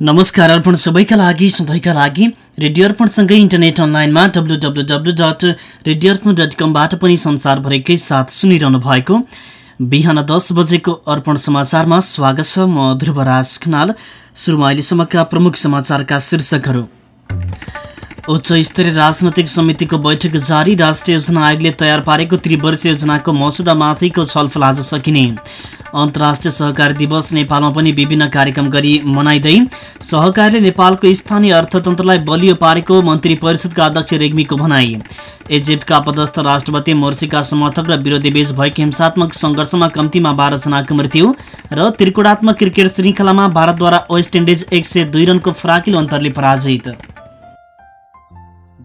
नमस्कार अर्पण सबैका लागि सधैँका लागि रेडियो अर्पणसँगै इन्टरनेट अनलाइनमा W W W dot radio Arpan dot कमबाट पनि संसारभरिकै साथ सुनिरहनु भएको बिहान दस बजेको अर्पण समाचारमा स्वागत छ म ध्रुवराज खनाल। सुरुमा अहिलेसम्मका प्रमुख समाचारका शीर्षकहरू। उच्च स्तरीय राजनैतिक समितिको बैठक जारी। राष्ट्रिय योजना आयोगले तयार पारेको त्रिवर्ष योजनाको मसुदामाथिको छलफल आज सकिने। अन्तर्राष्ट्रिय सहकारी दिवस नेपालमा पनि विभिन्न कार्यक्रम गरी मनाइँदै सहकारीले नेपालको स्थानीय अर्थतन्त्रलाई बलियो पारेको मन्त्री परिषदका अध्यक्ष रेग्मीको भनाई। इजिप्टका पदस्थ राष्ट्रपति मोर्सीका समर्थक र विरोधी बीच भएको हिंसात्मक सङ्घर्षमा कम्तीमा बाह्रजनाको मृत्यु र त्रिकोणात्मक क्रिकेट श्रृङ्खलामा भारतद्वारा वेस्ट इन्डिज एक सय दुई रनको फराकिलो अन्तरले पराजित।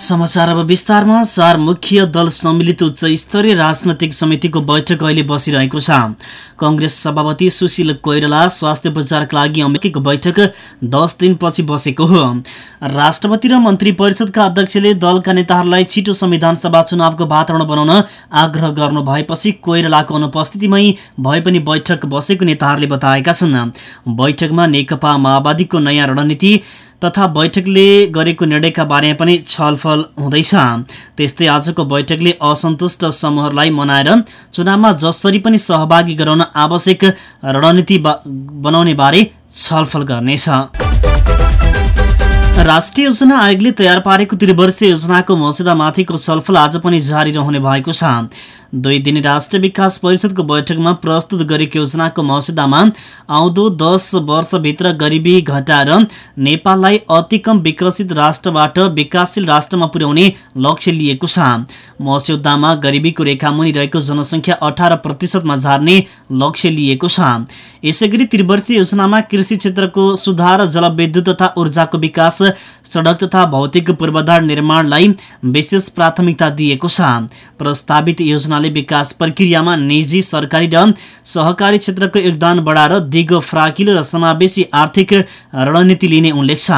समाचार अब विस्तारमा। चार मुख्य दल सम्मिलित उच्च स्तरीय राजनैतिक समितिको बैठक अहिले बसिरहेको छ। कङ्ग्रेस सभापति सुशील कोइराला स्वास्थ्य उपचारका लागि अमेरिकीको बैठक दस दिनपछि बसेको हो। राष्ट्रपति र मन्त्री परिषदका अध्यक्षले दलका नेताहरूलाई छिटो संविधान सभा चुनावको वातावरण बनाउन आग्रह गर्नु भएपछि कोइरालाको अनुपस्थितिमै भए पनि बैठक बसेको नेताहरूले बताएका छन्। बैठकमा नेकपा माओवादीको नयाँ रणनीति तथा बैठकले गरेको निर्णयका बारेमा पनि छलफल हुँदैछ। त्यस्तै आजको बैठकले असन्तुष्ट समूहहरूलाई मनाएर चुनावमा जसरी पनि सहभागी गराउन आवश्यक रणनीति बनाउने बारे छलफल गर्नेछ। राष्ट्रिय योजना आयोगले तयार पारेको त्रिवर्षीय योजनाको मस्यौदामाथिको छलफल आज पनि जारी रहने भएको छ। दुई दिने राष्ट्रिय विकास परिषदको बैठकमा प्रस्तुत गरेको योजनाको मस्यौदामा आउँदो दस वर्षभित्र गरिबी घटाएर नेपाललाई अति कम विकसित राष्ट्रबाट विकासशील राष्ट्रमा पुर्याउने लक्ष्य लिएको छ। मस्यौदामा गरिबीको रेखामुनि रहेको जनसङ्ख्या अठार प्रतिशतमा झार्ने लक्ष्य लिएको छ। यसै गरी त्रिवर्षीय योजनामा कृषि क्षेत्रको सुधार जलविद्युत तथा ऊर्जाको विकास सडक तथा भौतिक पूर्वाधार निर्माणलाई विशेष प्राथमिकता दिएको छ। प्रस्तावित योजना योजनाले विकास प्रक्रियामा निजी सरकारी र सहकारी क्षेत्रको योगदान बढाएर दिगो फ्राकिलो र समावेशी आर्थिक रणनीति लिने उल्लेख छ।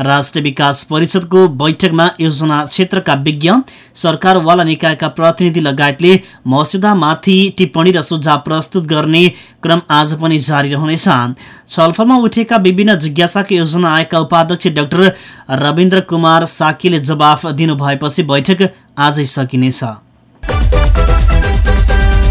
राष्ट्रिय विकास परिषदको बैठकमा योजना क्षेत्रका विज्ञ सरकारवाला निकायका प्रतिनिधि लगायतले मस्यौदामाथि टिप्पणी र सुझाव प्रस्तुत गर्ने क्रम आज पनि जारी रहनेछ। छलफलमा उठेका विभिन्न जिज्ञासाका योजना आयोगका उपाध्यक्ष डाक्टर रविन्द्र कुमार साकीले जवाफ दिनुभएपछि बैठक आजै सकिनेछ।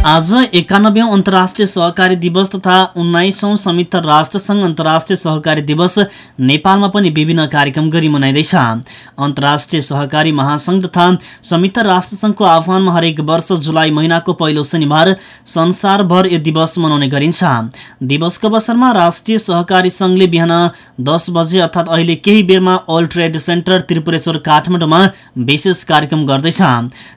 आज एकानब्बे अन्तर्राष्ट्रिय सहकारी दिवस तथा उन्नाइसौँ संयुक्त राष्ट्रसङ्घ अन्तर्राष्ट्रिय सहकारी दिवस नेपालमा पनि विभिन्न कार्यक्रम गरी मनाइँदैछ। अन्तर्राष्ट्रिय सहकारी महासङ्घ तथा संयुक्त राष्ट्रसङ्घको आह्वानमा हरेक वर्ष जुलाई महिनाको पहिलो शनिबार संसारभर यो दिवस मनाउने गरिन्छ। दिवसको अवसरमा राष्ट्रिय सहकारी सङ्घले बिहान दस बजे अर्थात् अहिले केही बेरमा ओल्ड ट्रेड सेन्टर त्रिपुरेश्वर काठमाडौँमा विशेष कार्यक्रम गर्दैछ।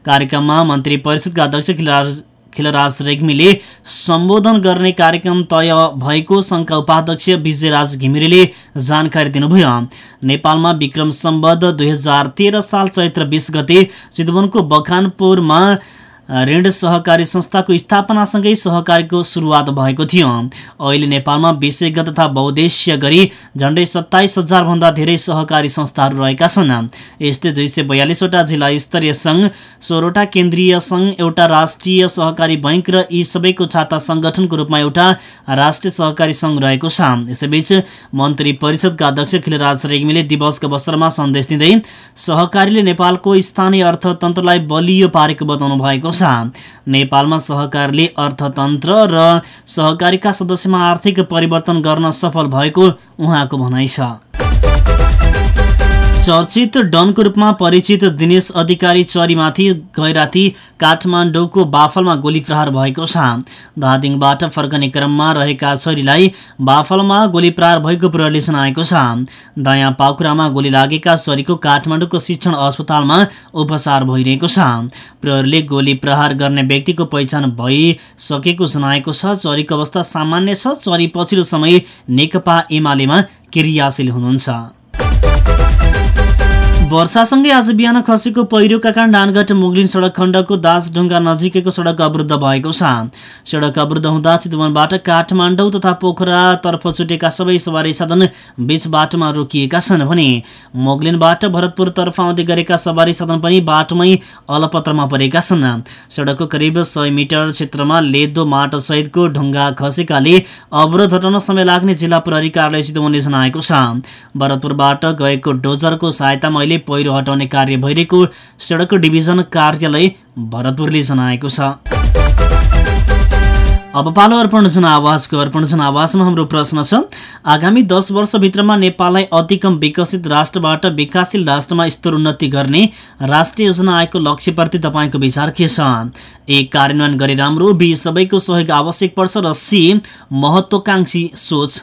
कार्यक्रममा मन्त्री परिषदका अध्यक्ष खिलराज रेग्मीले सम्बोधन गर्ने कार्यक्रम तय भएको सङ्घका उपाध्यक्ष विजयराज घिमिरेले जानकारी दिनुभयो। नेपालमा विक्रम सम्बद्ध दुई साल चैत्र बिस गते चितवनको बखानपुरमा ऋण सहकारी संस्थाको स्थापनासँगै सहकारीको सुरुवात भएको थियो। अहिले नेपालमा विषयगत तथा बहुद्देश्य गरी झण्डै सत्ताइस हजारभन्दा धेरै सहकारी संस्थाहरू रहेका छन्। यस्तै दुई सय बयालिसवटा जिल्ला स्तरीय सङ्घ सोह्रवटा केन्द्रीय सङ्घ एउटा राष्ट्रिय सहकारी बैङ्क र यी सबैको छाता सङ्गठनको रूपमा एउटा राष्ट्रिय सहकारी सङ्घ रहेको छ। यसैबीच मन्त्री परिषदका अध्यक्ष खिलराज रेग्मीले दिवसको अवसरमा सन्देश दिँदै सहकारीले नेपालको स्थानीय अर्थतन्त्रलाई बलियो पारेको बताउनु भएको छ नेपालमा सहकारीले अर्थतन्त्र र सहकारीका सदस्यमा आर्थिक परिवर्तन गर्न सफल भएको उहाँको भनाइ छ। चर्चित डनको रूपमा परिचित दिनेश अधिकारी चरीमाथि गैराती काठमाडौँको बाफलमा गोली प्रहार भएको छ। धादिङबाट फर्कने क्रममा रहेका चरीलाई बाफलमा गोली प्रहार भएको प्रहरीले जनाएको छ। दायाँ पाखुरामा गोली लागेका चरीको काठमाडौँको शिक्षण अस्पतालमा उपचार भइरहेको छ। प्रहरीले गोली प्रहार गर्ने व्यक्तिको पहिचान भइसकेको जनाएको छ। चरीको अवस्था सामान्य छ। चरी पछिल्लो समय नेकपा एमालेमा क्रियाशील हुनुहुन्छ। वर्षासँगै आज बिहान खसेको पहिरोका कारण नानगढ मुगलिन सडक खण्डको दासढुङ्गा नजिकैको सडक अवरुद्ध भएको छ। सडक अवरुद्ध हुँदा चितवनबाट काठमाडौँ तथा पोखरातर्फ छुटेका सबै सवारी साधन बीच बाटोमा रोकिएका छन् भने मोगलिनबाट भरतपुरतर्फ आउँदै गरेका सवारी साधन पनि बाटोमै अलपत्रमा परेका छन्। सडकको करिब सय मिटर क्षेत्रमा लेदो माटो सहितको ढुङ्गा खसेकाले अवरोध हटाउन समय लाग्ने जिल्ला प्रहरी कार्यालय चितवनले जनाएको छ। भरतपुरबाट गएको डोजरको सहायतामा अहिले पहिरो हटाउने कार्य भइरहेको सडक डिभिजन कार्यालय भरतपुरले जनाएको छ। अब पालो अर्पण जनावासको अर्पण जनावासमा हाम्रो प्रश्न छ आगामी दस वर्षभित्रमा नेपाललाई अति कम विकसित राष्ट्रबाट विकासशील राष्ट्रमा स्तरोन्नति गर्ने राष्ट्रिय योजना आएको लक्ष्यप्रति तपाईँको विचार के छ? ए कार्यान्वयन गरे राम्रो बी सबैको सहयोग आवश्यक पर्छ र सी महत्वाकांक्षी सोच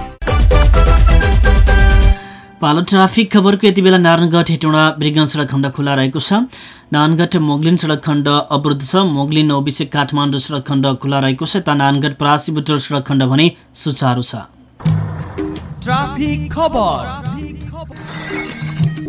पालो ट्राफिक खबरको यति बेला नारायणगढ हेटौँडा ब्रिगन सडक खण्ड खुला रहेको छ। नारायणगढ मोगलिन सडक खण्ड अवरुद्ध छ। मोगलिन ओबिसे काठमाडौँ सडक खण्ड खुला रहेको छ। यता नारायणगढ परासी बुटोल सडक खण्ड भने सुचारू छ।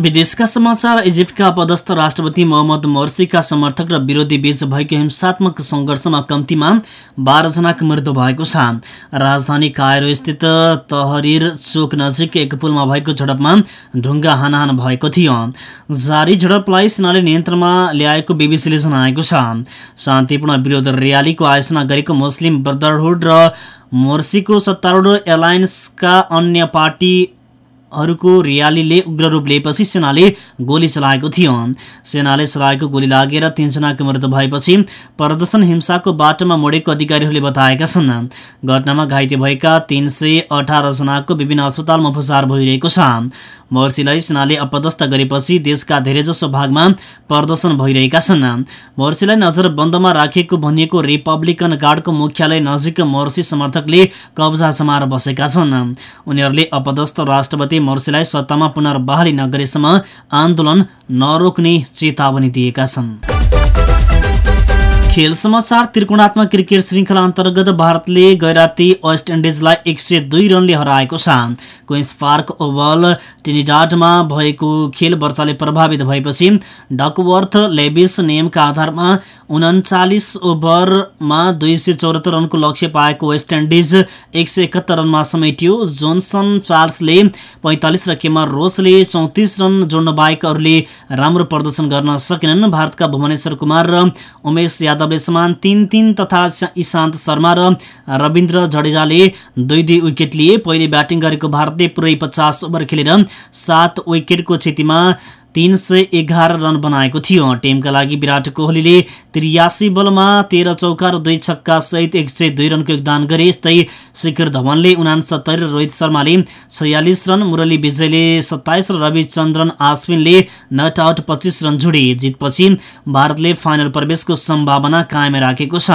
विदेशका समाचार इजिप्टका पदस्थ राष्ट्रपति मोहम्मद मोर्सीका समर्थक र विरोधी बीच भएको हिंसात्मक सङ्घर्षमा कम्तीमा बाह्रजनाको मृत्यु भएको छ। राजधानी कायरो स्थित तहरिर चोक नजिक एक पुलमा भएको झडपमा ढुङ्गा हानाहान भएको थियो। जारी झडपलाई सेनाले नियन्त्रणमा ल्याएको बिबिसीले जनाएको छ। शान्तिपूर्ण विरोध र्यालीको आयोजना गरेको मुस्लिम ब्रदरहुड र मोर्सीको सत्तारूढ एलायन्सका अन्य पार्टी हरूको र्यालीले उग्र रूप लिएपछि सेनाले गोली चलाएको थियो। सेनाले चलाएको गोली लागेर तीनजनाको मृत्यु भएपछि प्रदर्शन हिंसाको बाटोमा मोडेको अधिकारीहरूले बताएका छन्। घटनामा घाइते भएका तीन सय जनाको विभिन्न अस्पतालमा उपचार भइरहेको छ। मोर्सीलाई सेनाले अपदस्थ गरेपछि देशका धेरैजसो भागमा प्रदर्शन भइरहेका छन्। मोर्सीलाई नजरबन्दमा राखिएको भनिएको रिपब्लिकन गार्डको मुख्यालय नजिक मोर्सी समर्थकले कब्जा समाएर बसेका छन्। उनीहरूले अपदस्थ राष्ट्रपति मोर्सीलाई सत्तामा पुनर्बहाली नगरेसम्म आन्दोलन नरोक्ने चेतावनी दिएका छन्। खेल समाचार त्रिकोणात्मक क्रिकेट श्रृङ्खला अन्तर्गत भारतले गैराती वेस्ट इन्डिजलाई एक सय दुई रनले हराएको छ। क्विन्स पार्क ओभल टिनिडाडमा भएको खेल वर्षाले प्रभावित भएपछि डकवर्थ लेबिस नियमका आधारमा उन्चालिस ओभरमा दुई सय चौरात्तर रनको लक्ष्य पाएको वेस्ट इन्डिज एक सय एकहत्तर रनमा समेटियो। जोन्सन चार्ल्सले पैँतालिस र केमर रोसले चौतिस रन जोड्न बाहेक अरूले राम्रो प्रदर्शन गर्न सकेनन्। भारतका भुवनेश्वर कुमार र उमेश यादवले समान तिन तिन तथा इशान्त शर्मा र रविन्द्र जडेजाले दुई दुई विकेट लिए। पहिले ब्याटिङ गरेको भारतले पुरै पचास ओभर खेलेर सात विकेटको क्षतिमा तिन सय एघार रन बनाएको थियो। टिमका लागि विराट कोहलीले त्रियासी बलमा तेह्र चौका र दुई छक्का सहित एक सय दुई रनको योगदान गरे यस्तै शिखर धवनले उनासत्तरी र रोहित शर्माले छयालिस रन मुरली विजयले सत्ताइस र रविचन्द्रन आश्विनले नट आउट पच्चिस रन जोडे। जितपछि भारतले फाइनल प्रवेशको सम्भावना कायम राखेको छ।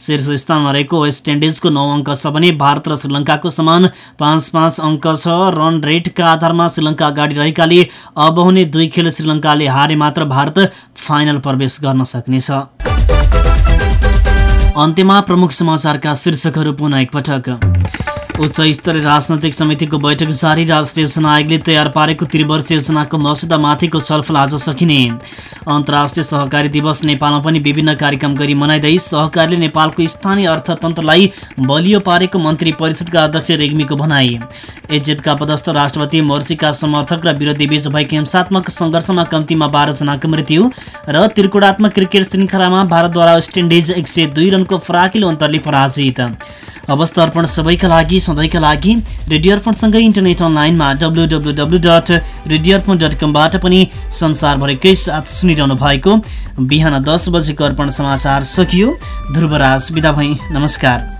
शीर्ष स्थानमा रहेको वेस्ट इन्डिजको नौ अङ्क छ भने भारत र श्रीलङ्काको समान पाँच पाँच अङ्क छ। रन रेटका आधारमा श्रीलङ्का अगाडि रहेकाले अब हुने दुई खेल श्रीलङ्काले हारे मात्र भारत फाइनल प्रवेश गर्न सक्नेछ। अन्त्यमा प्रमुख समाचारका शीर्षकहरू पुनः एकपटक। उच्च स्तरीय राजनैतिक समितिको बैठक जारी। राष्ट्रिय योजना आयोगले तयार पारेको त्रिवर्ष योजनाको मसुदामाथिको छलफल आज सकिने। अन्तर्राष्ट्रिय सहकारी दिवस नेपालमा पनि विभिन्न कार्यक्रम गरी मनाइँदै सहकारीले नेपालको स्थानीय अर्थतन्त्रलाई बलियो पारेको मन्त्री परिषदका अध्यक्ष रेग्मीको भनाई। इजिप्टका पदस्थ राष्ट्रपति मोर्सीका समर्थक र विरोधी बीच भएको हिंसात्मक सङ्घर्षमा कम्तीमा बाह्रजनाको मृत्यु र त्रिकोणात्मक क्रिकेट श्रृङ्खलामा भारतद्वारा वेस्ट इन्डिज एक सय दुई रनको फराकिलो अन्तरले पराजित। अवस्था अर्पण सबैका लागि सधैँका लागि रेडियो अर्पणसँगै इन्टरनेट अनलाइनमा W W W dot radio Arpan dot कमबाट पनि संसारभरिकै साथ सुनिरहनु भएको बिहान दस बजेको अर्पण समाचार सकियो। ध्रुवराज बिदा भई। नमस्कार।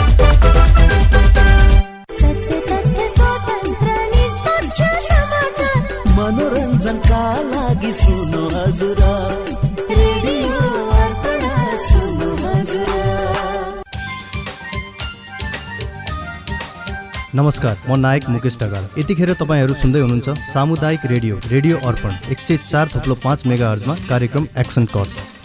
हजुर। नमस्कार म नायक मुकेश ढकाल। यतिखेर तपाईँहरू सुन्दै हुनुहुन्छ सामुदायिक रेडियो रेडियो अर्पण एक सय चार थुप्लो पाँच मेगा कार्यक्रम एक्सन कट